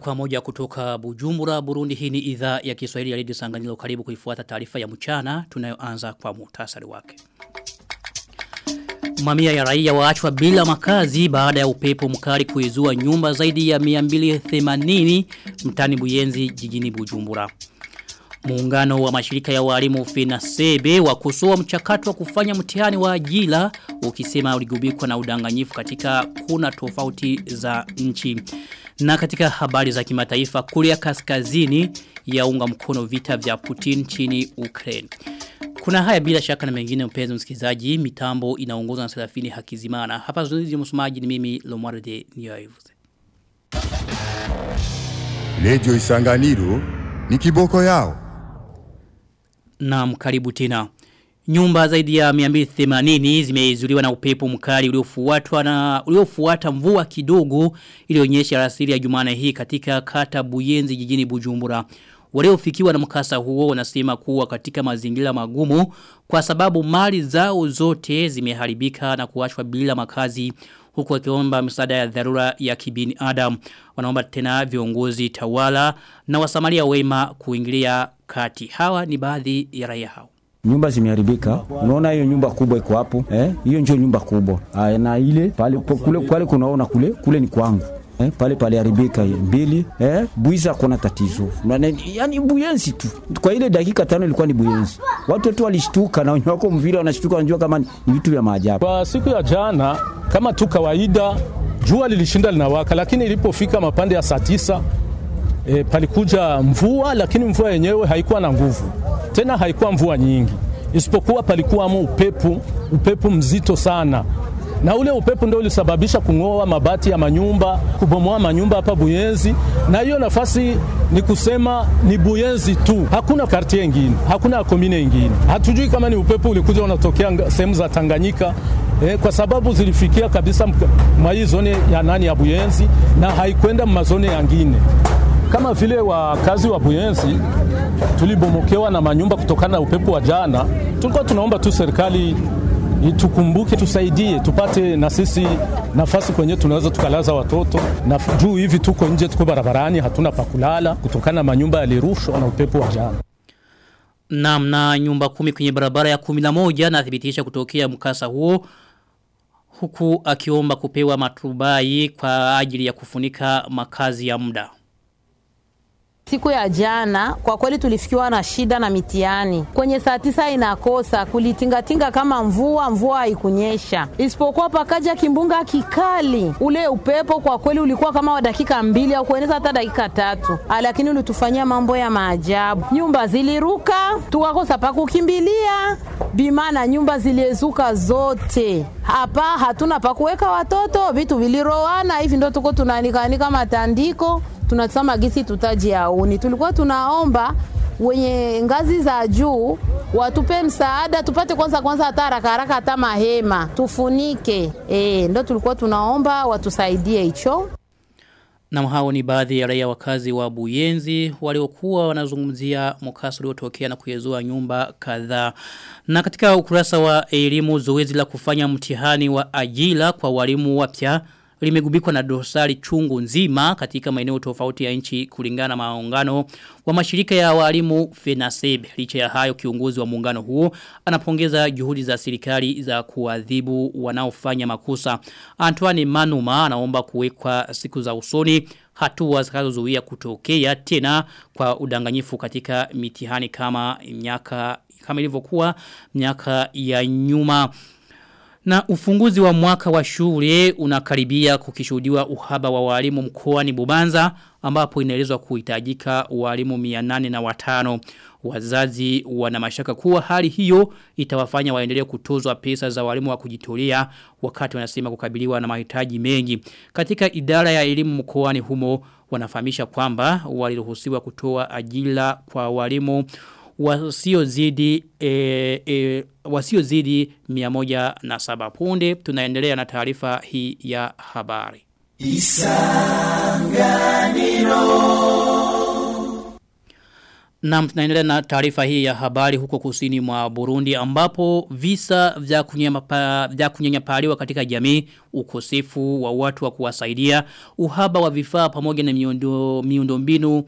Kwa moja kutoka Bujumbura, Burundi hii ni idhaa ya Kiswahili ya Radio Sanganilo karibu kuifuata taarifa ya mchana tunayoanza kwa muhtasari wake. Mamia ya raia waachwa bila makazi baada ya upepo mkali kuizua nyumba zaidi ya 280 mtani Buyenzi jijini Bujumbura. Muungano wa mashirika ya walimu Finasebe wakosoa mchakato wa kufanya mtihani wa ajira ukisema uligubikwa na udanganyifu katika kuna tofauti za nchi. Na katika habari za kimataifa kulia Kaskazini yaunga mkono vita vya Putin chini Ukraine. Kuna haya bila shaka na mengine mpenzi msikilizaji mitambo inaongozwa na Serafini Hakizimana. Hapa zuizi msomaji ni mimi lomarde Niyoivuze. Radio Isanganiro ni kiboko yao. Naam karibu tena. Nyumba zaidi ya 280 zimeizuliwa na upepo mkali uliofuatwa na uliofuata mvua kidogo ilionyesha rasili ya Jumane hii katika kata Buyenzi jijini Bujumbura. Waliofikiwa na mkasa huo wanasema kuwa katika mazingira magumu kwa sababu mali zao zote zimeharibika na kuachwa bila makazi huku wakiomba msaada ya dharura ya kibini Adam. Wanaomba tena viongozi tawala na wasamalia wema kuingilia kati. Hawa ni baadhi ya raia hao nyumba zimeharibika. Unaona hiyo nyumba kubwa iko hapo eh, hiyo ndio nyumba kubwa. Ah, na ile pale kule kule kunaona kule kule ni kwangu eh, pale pale haribika mbili eh, buiza kuna tatizo. Yani buyenzi tu. Kwa ile dakika tano ilikuwa ni buyenzi, watu tu walishtuka na wenye wako mvile wanashtuka, wanajua kama ni vitu vya maajabu. Kwa siku ya jana kama tu kawaida, jua lilishinda linawaka, lakini ilipofika mapande ya saa tisa e, palikuja mvua, lakini mvua yenyewe haikuwa na nguvu. Tena, haikuwa mvua nyingi, isipokuwa palikuwa upepo, upepo mzito sana. Na ule upepo ndio ulisababisha kung'oa mabati ya manyumba, kubomoa manyumba hapa Buyenzi, na hiyo nafasi ni kusema ni Buyenzi tu, hakuna kartie ingine, hakuna komine ingine. Hatujui kama ni upepo ulikuja unatokea sehemu za Tanganyika eh, kwa sababu zilifikia kabisa mwa hii zone ya nani ya Buyenzi na haikwenda mazone yangine kama vile wakazi wa Buyenzi tulibomokewa na manyumba kutokana na upepo wa jana. Tulikuwa tunaomba tu serikali itukumbuke, tusaidie, tupate na sisi nafasi kwenye tunaweza tukalaza watoto, na juu hivi tuko nje, tuko barabarani, hatuna pa kulala kutokana na manyumba yalirushwa na upepo wa jana. Naam, na nyumba kumi kwenye barabara ya kumi na moja na thibitisha kutokea mkasa huo huku akiomba kupewa matubai kwa ajili ya kufunika makazi ya muda. Siku ya jana kwa kweli tulifikiwa na shida na mitihani. Kwenye saa tisa inakosa kulitingatinga kama mvua, mvua haikunyesha, isipokuwa pakaja kimbunga kikali. Ule upepo kwa kweli ulikuwa kama wa dakika mbili au kueneza hata dakika tatu, lakini ulitufanyia mambo ya maajabu. Nyumba ziliruka, tukakosa pa kukimbilia, bimana nyumba ziliezuka zote. Hapa hatuna pa kuweka watoto, vitu vilirowana hivi, ndo tuko tunaanikanika matandiko tunasema gisi tutaji auni. Tulikuwa tunaomba wenye ngazi za juu watupe msaada, tupate kwanza kwanza hata haraka haraka hata mahema tufunike. E, ndo tulikuwa tunaomba watusaidie hicho. Na hao ni baadhi ya raia wakazi wa Buyenzi waliokuwa wanazungumzia mkasa uliotokea na kuyezua nyumba kadhaa. Na katika ukurasa wa elimu zoezi la kufanya mtihani wa ajira kwa walimu wapya limegubikwa na dosari chungu nzima katika maeneo tofauti ya nchi kulingana na maungano wa mashirika ya walimu FENASEB. Licha ya hayo kiongozi wa muungano huo anapongeza juhudi za serikali za kuadhibu wanaofanya makosa. Antoine Manuma anaomba kuwekwa siku za usoni hatua zitakazozuia kutokea tena kwa udanganyifu katika mitihani kama miaka kama ilivyokuwa miaka ya nyuma. Na ufunguzi wa mwaka wa shule unakaribia kukishuhudiwa uhaba wa walimu mkoani Bubanza ambapo inaelezwa kuhitajika walimu 800 na watano. Wazazi wana mashaka kuwa hali hiyo itawafanya waendelee kutozwa pesa za walimu wa kujitolea wakati wanasema kukabiliwa na mahitaji mengi. Katika idara ya elimu mkoani humo wanafahamisha kwamba waliruhusiwa kutoa ajira kwa walimu wasiozidi e, e, wasiozidi 107 punde tunaendelea na taarifa hii ya habari. Isanganiro. Na tunaendelea na taarifa hii ya habari huko kusini mwa Burundi ambapo visa vya kunyanyapa- vya kunyanyapaliwa katika jamii, ukosefu wa watu wa kuwasaidia, uhaba wa vifaa pamoja na miundo miundombinu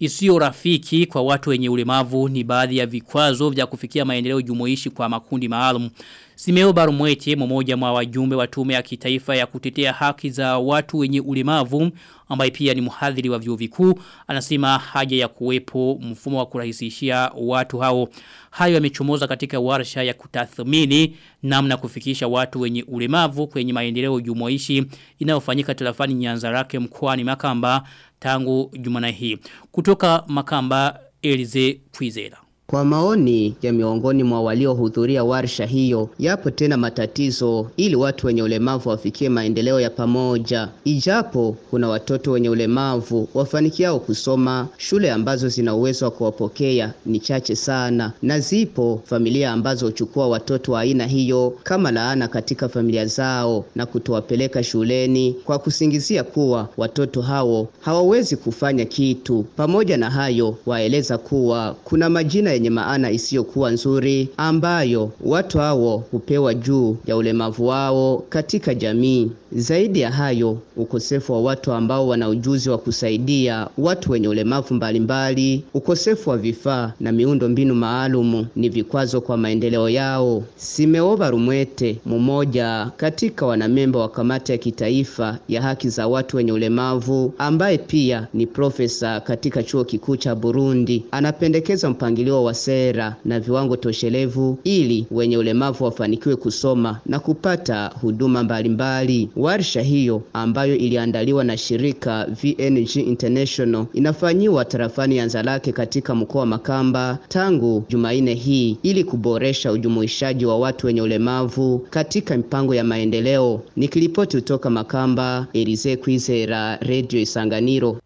isiyo rafiki kwa watu wenye ulemavu ni baadhi ya vikwazo vya kufikia maendeleo jumuishi kwa makundi maalum. Simeo Barumwete mmoja mwa wajumbe wa tume ya kitaifa ya kutetea haki za watu wenye ulemavu ambaye pia ni mhadhiri wa vyuo vikuu anasema haja ya kuwepo mfumo wa kurahisishia watu hao. Hayo yamechomoza katika warsha ya kutathmini namna kufikisha watu wenye ulemavu kwenye maendeleo jumuishi inayofanyika tarafani nyanza Nyanzarake mkoani Makamba tangu jumana hii. Kutoka Makamba Elize Kwizera. Kwa maoni ya miongoni mwa waliohudhuria warsha hiyo, yapo tena matatizo ili watu wenye ulemavu wafikie maendeleo ya pamoja. Ijapo kuna watoto wenye ulemavu wafanikiao kusoma, shule ambazo zina uwezo wa kuwapokea ni chache sana, na zipo familia ambazo huchukua watoto wa aina hiyo kama laana katika familia zao na kutowapeleka shuleni kwa kusingizia kuwa watoto hao hawawezi kufanya kitu. Pamoja na hayo, waeleza kuwa kuna majina yenye maana isiyokuwa nzuri ambayo watu hao hupewa juu ya ulemavu wao katika jamii. Zaidi ya hayo, ukosefu wa watu ambao wana ujuzi wa kusaidia watu wenye ulemavu mbalimbali, ukosefu wa vifaa na miundo mbinu maalumu ni vikwazo kwa maendeleo yao. Simeova Rumwete, mmoja katika wanamemba wa kamati ya kitaifa ya haki za watu wenye ulemavu, ambaye pia ni profesa katika chuo kikuu cha Burundi, anapendekeza mpangilio wa sera na viwango toshelevu ili wenye ulemavu wafanikiwe kusoma na kupata huduma mbalimbali. Warsha hiyo ambayo iliandaliwa na shirika VNG International inafanyiwa tarafani ya Nzalake katika mkoa wa Makamba tangu Jumanne hii ili kuboresha ujumuishaji wa watu wenye ulemavu katika mipango ya maendeleo. Nikiripoti kutoka Makamba, Elize Kwizera, Radio Isanganiro.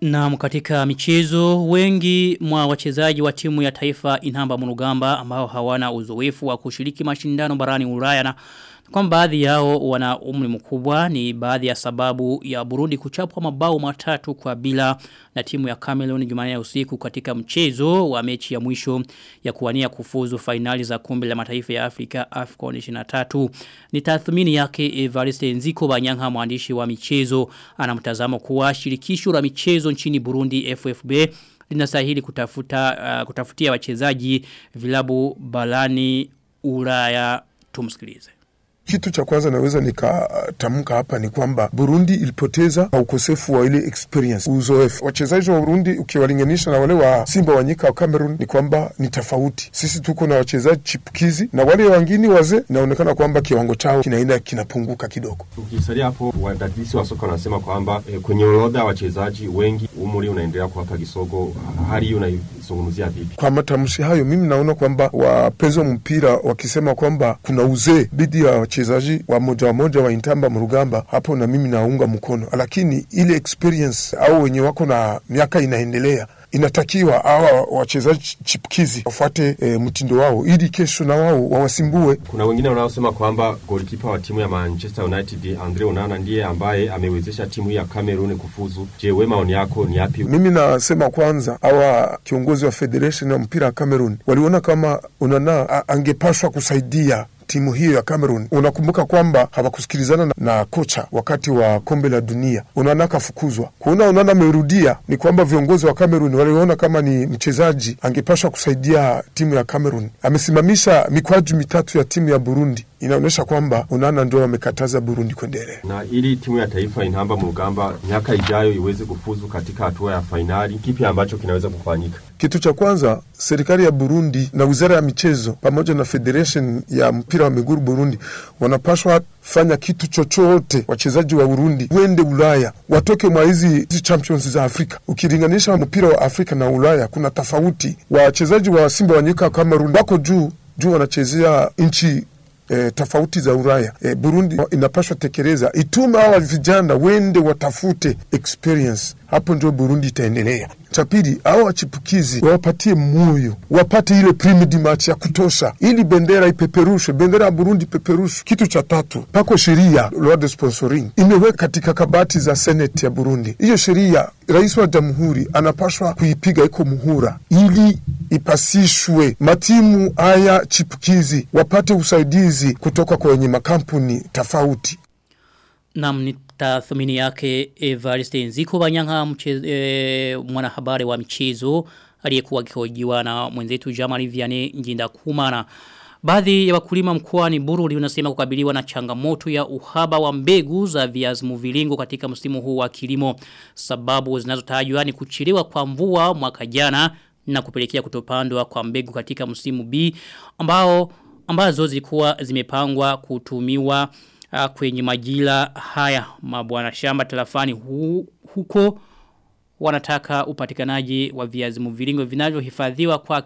Na katika michezo wengi mwa wachezaji wa timu ya taifa inhamba Murugamba ambao hawana uzoefu wa kushiriki mashindano barani ulaya na kwa baadhi yao wana umri mkubwa ni baadhi ya sababu ya Burundi kuchapwa mabao matatu kwa bila na timu ya Cameroon Jumanne ya usiku katika mchezo wa mechi ya mwisho ya kuwania kufuzu fainali za kombe la mataifa ya Afrika AFCON 23 ni tathmini yake Evariste Nziko Banyanga mwandishi wa michezo anamtazamo kuwa shirikisho la michezo nchini Burundi FFB linastahili kutafuta uh, kutafutia wachezaji vilabu balani Ulaya tumsikilize. Kitu cha kwanza naweza nikatamka hapa ni kwamba Burundi ilipoteza kwa ukosefu wa ile experience, uzoefu. Wachezaji wa Burundi ukiwalinganisha na wale wa Simba wa nyika wa Cameroon ni kwamba ni tofauti. Sisi tuko na wachezaji chipukizi na wale wengine wazee, inaonekana kwamba kiwango chao kinaenda kinapunguka kidogo. Ukisalia hapo, wadadisi wa soka wanasema kwamba e, kwenye orodha ya wachezaji wengi umri unaendelea kuwapa kisogo. Hali hiyo unaizungumzia vipi? Kwa matamshi hayo, mimi naona kwamba wapenzi wa mpira wakisema kwamba kuna uzee bidi ya wachezaji wa moja wa moja wa Intamba Mrugamba, hapo na mimi naunga mkono, lakini ile experience au wenye wako na miaka inaendelea inatakiwa hawa wachezaji chipukizi wafuate e, mtindo wao ili kesho na wao wawasimbue. Kuna wengine wanaosema kwamba golikipa wa timu ya Manchester United Andre Onana ndiye ambaye amewezesha timu ya Cameroon kufuzu. Je, we maoni yako ni yapi? Mimi nasema kwanza, hawa kiongozi wa federation ya mpira ya Cameroon waliona kama Onana angepaswa kusaidia timu hiyo ya Cameroon. Unakumbuka kwamba hawakusikilizana na, na kocha wakati wa kombe la dunia, Onana akafukuzwa. Kuona Onana amerudia ni kwamba viongozi wa Cameroon waliona kama ni mchezaji angepashwa kusaidia timu ya Cameroon. Amesimamisha mikwaju mitatu ya timu ya Burundi inaonyesha kwamba unana ndio wamekataza Burundi kuendelea. Na ili timu ya taifa inaamba mugamba miaka ijayo iweze kufuzu katika hatua ya fainali, kipi ambacho kinaweza kufanyika? Kitu cha kwanza, serikali ya Burundi na wizara ya michezo pamoja na federation ya mpira wa miguu Burundi wanapashwa fanya kitu chochote, wachezaji wa Burundi wende Ulaya, watoke mwa hizi champions za Afrika. Ukilinganisha mpira wa Afrika na Ulaya, kuna tofauti. Wachezaji wa Simba wa nyika Cameroon wako juu juu, wanachezea nchi E, tofauti za Ulaya. E, Burundi inapaswa tekeleza, ituma hawa vijana wende watafute experience hapo ndio Burundi itaendelea. Cha pili, hao wachipukizi wawapatie moyo, wapate ile prime de ya kutosha, ili bendera ipeperushwe, bendera ya Burundi ipeperushwe. Kitu cha tatu, pako sheria loi sponsoring imeweka katika kabati za seneti ya Burundi. Hiyo sheria rais wa jamhuri anapashwa kuipiga iko muhura, ili ipasishwe, matimu haya chipukizi wapate usaidizi kutoka kwenye makampuni tofauti. Naam, ni tathmini yake Evariste Nziko Banyanga e, mwanahabari wa michezo aliyekuwa akihojiwa na mwenzetu Jamali Vianney Njinda Kumana. Baadhi ya wakulima mkoani Bururi unasema kukabiliwa na changamoto ya uhaba wa mbegu za viazi mviringo katika msimu huu wa kilimo. Sababu zinazotajwa ni kuchelewa kwa mvua mwaka jana na kupelekea kutopandwa kwa mbegu katika msimu B ambao ambazo zilikuwa zimepangwa kutumiwa uh, kwenye majira haya mabwana shamba telafani hu, huko wanataka upatikanaji wa viazi mviringo vinavyohifadhiwa kwa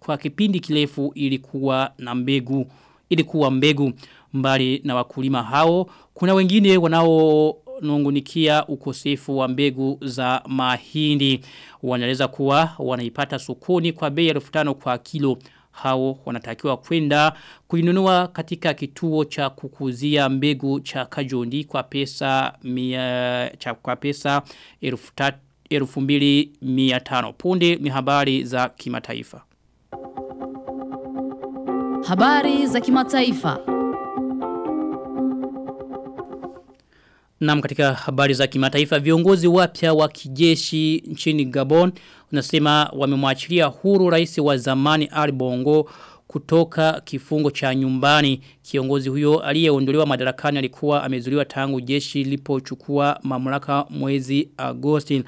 kwa kipindi kirefu ilikuwa na mbegu ilikuwa mbegu. Mbali na wakulima hao kuna wengine wanao nungunikia ukosefu wa mbegu za mahindi. Wanaeleza kuwa wanaipata sokoni kwa bei ya 1500 kwa kilo hao wanatakiwa kwenda kuinunua katika kituo cha kukuzia mbegu cha Kajondi kwa pesa mia, cha kwa pesa 2500 punde ni habari za kimataifa Habari za kimataifa. Naam katika habari za kimataifa viongozi wapya wa kijeshi nchini Gabon unasema wamemwachilia huru rais wa zamani Ali Bongo kutoka kifungo cha nyumbani. Kiongozi huyo aliyeondolewa madarakani alikuwa amezuliwa tangu jeshi lipochukua mamlaka mwezi Agosti.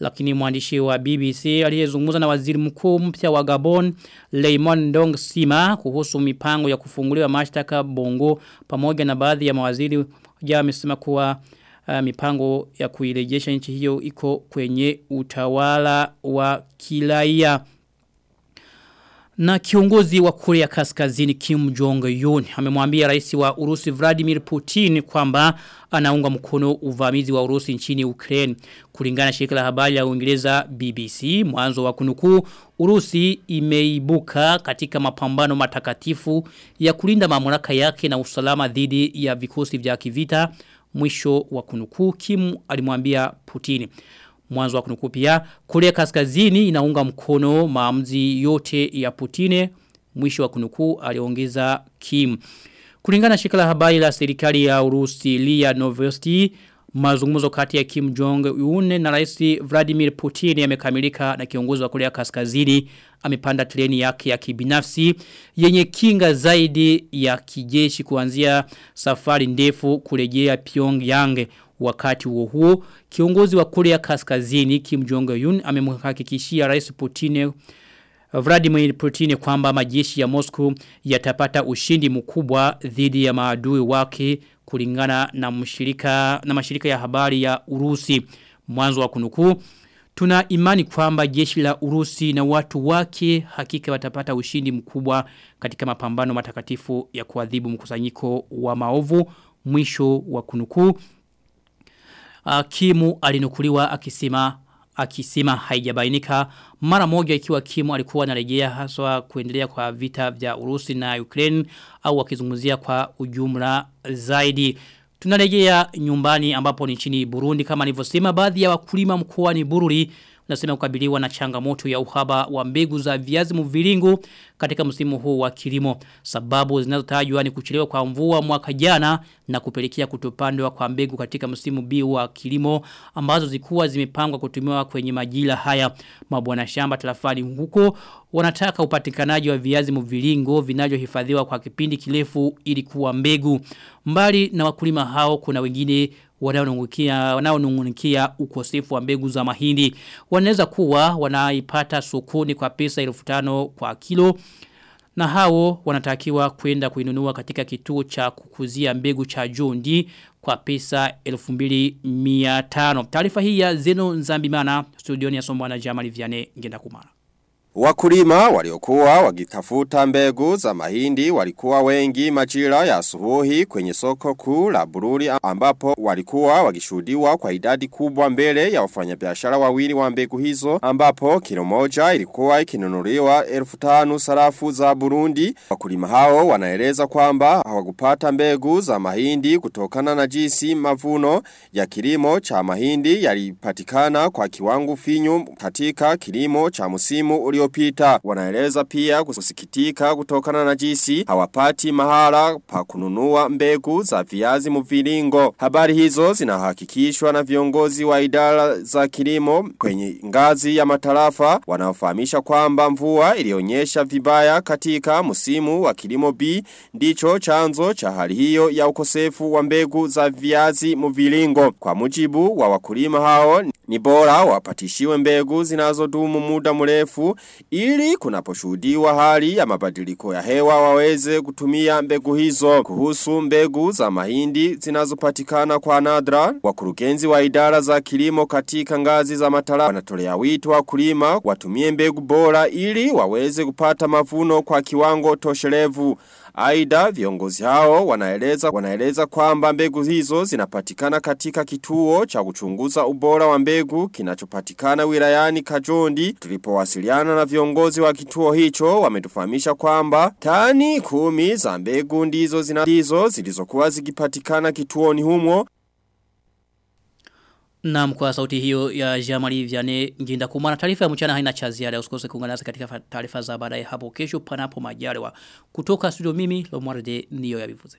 Lakini mwandishi wa BBC aliyezungumza na waziri mkuu mpya wa Gabon Leymon Dong Sima kuhusu mipango ya kufunguliwa mashtaka Bongo pamoja na baadhi ya mawaziri ja amesema kuwa uh, mipango ya kuirejesha nchi hiyo iko kwenye utawala wa kilaia. Na kiongozi wa Korea Kaskazini Kim Jong-un amemwambia rais wa Urusi Vladimir Putin kwamba anaunga mkono uvamizi wa Urusi nchini Ukraine. Kulingana na shirika la habari la Uingereza BBC, mwanzo wa kunukuu, Urusi imeibuka katika mapambano matakatifu ya kulinda mamlaka yake na usalama dhidi ya vikosi vya kivita. Mwisho wa kunukuu Kim alimwambia Putin. Mwanzo wa kunukuu pia, Korea Kaskazini inaunga mkono maamuzi yote ya Putine. Mwisho wa kunukuu aliongeza Kim. Kulingana na shirika la habari la serikali ya Urusi Lia Novosti, mazungumzo kati ya Kim Jong Un na Rais Vladimir Putin yamekamilika na kiongozi wa Korea Kaskazini amepanda treni yake ya kibinafsi yenye kinga zaidi ya kijeshi kuanzia safari ndefu kurejea Pyongyang. Wakati huo huo, kiongozi wa Korea Kaskazini Kim Jong Un amemhakikishia Rais Putin Vladimir Putin kwamba majeshi ya Moscow yatapata ushindi mkubwa dhidi ya maadui wake kulingana na mshirika na mashirika ya habari ya Urusi. Mwanzo wa kunukuu Tuna imani kwamba jeshi la Urusi na watu wake hakika watapata ushindi mkubwa katika mapambano matakatifu ya kuadhibu mkusanyiko wa maovu mwisho wa kunukuu Kimu alinukuliwa akisema akisema haijabainika mara moja ikiwa Kimu alikuwa anarejea haswa kuendelea kwa vita vya Urusi na Ukraine au akizungumzia kwa ujumla zaidi. Tunarejea nyumbani ambapo ni nchini Burundi. Kama nilivyosema baadhi ya wakulima mkoa ni Bururi nasema kukabiliwa na changamoto ya uhaba wa mbegu za viazi mviringo katika msimu huu wa kilimo. Sababu zinazotajwa ni kuchelewa kwa mvua mwaka jana na kupelekea kutopandwa kwa mbegu katika msimu bi wa kilimo ambazo zikuwa zimepangwa kutumiwa kwenye majira haya. Mabwana shamba tarafani huko wanataka upatikanaji wa viazi mviringo vinavyohifadhiwa kwa kipindi kirefu ili kuwa mbegu. Mbali na wakulima hao kuna wengine wanaonungunikia ukosefu wa mbegu za mahindi. Wanaweza kuwa wanaipata sokoni kwa pesa 1500 kwa kilo na hao wanatakiwa kwenda kuinunua katika kituo cha kukuzia mbegu cha Jondi kwa pesa 2500 taarifa hii ya Zeno Nzambimana studioni ya Sombwana Jamali Viane ngenda kumara Wakulima waliokuwa wakitafuta mbegu za mahindi walikuwa wengi majira ya asubuhi kwenye soko kuu la Bururi ambapo walikuwa wakishuhudiwa kwa idadi kubwa mbele ya wafanyabiashara wawili wa mbegu hizo ambapo kilo moja ilikuwa ikinunuliwa elfu tanu sarafu za Burundi. Wakulima hao wanaeleza kwamba hawakupata mbegu za mahindi kutokana na jinsi mavuno ya kilimo cha mahindi yalipatikana kwa kiwango finyu katika kilimo cha musimu ulio uliopita. Wanaeleza pia kusikitika kutokana na jisi hawapati mahala pa kununua mbegu za viazi mviringo. Habari hizo zinahakikishwa na viongozi wa idara za kilimo kwenye ngazi ya matarafa wanaofahamisha kwamba mvua ilionyesha vibaya katika msimu wa kilimo B ndicho chanzo cha hali hiyo ya ukosefu wa mbegu za viazi mviringo. Kwa mujibu wa wakulima hao ni bora wapatishiwe mbegu zinazodumu muda mrefu ili kunaposhuhudiwa hali ya mabadiliko ya hewa waweze kutumia mbegu hizo. Kuhusu mbegu za mahindi zinazopatikana kwa nadra, wakurugenzi wa idara za kilimo katika ngazi za matala wanatolea wito wakulima watumie mbegu bora ili waweze kupata mavuno kwa kiwango toshelevu. Aida viongozi hao wanaeleza wanaeleza kwamba mbegu hizo zinapatikana katika kituo cha kuchunguza ubora wa mbegu kinachopatikana wilayani Kajondi. Tulipowasiliana na viongozi wa kituo hicho wametufahamisha kwamba tani kumi za mbegu ndizo zinadizo zilizokuwa zikipatikana kituoni humo Na kwa sauti hiyo ya Jamali Vianney Nginda kumana taarifa ya mchana haina cha ziada usikose kuungana nasi katika taarifa za baadaye hapo kesho panapo majaliwa kutoka studio mimi Lomwarde niyo ya bivuze.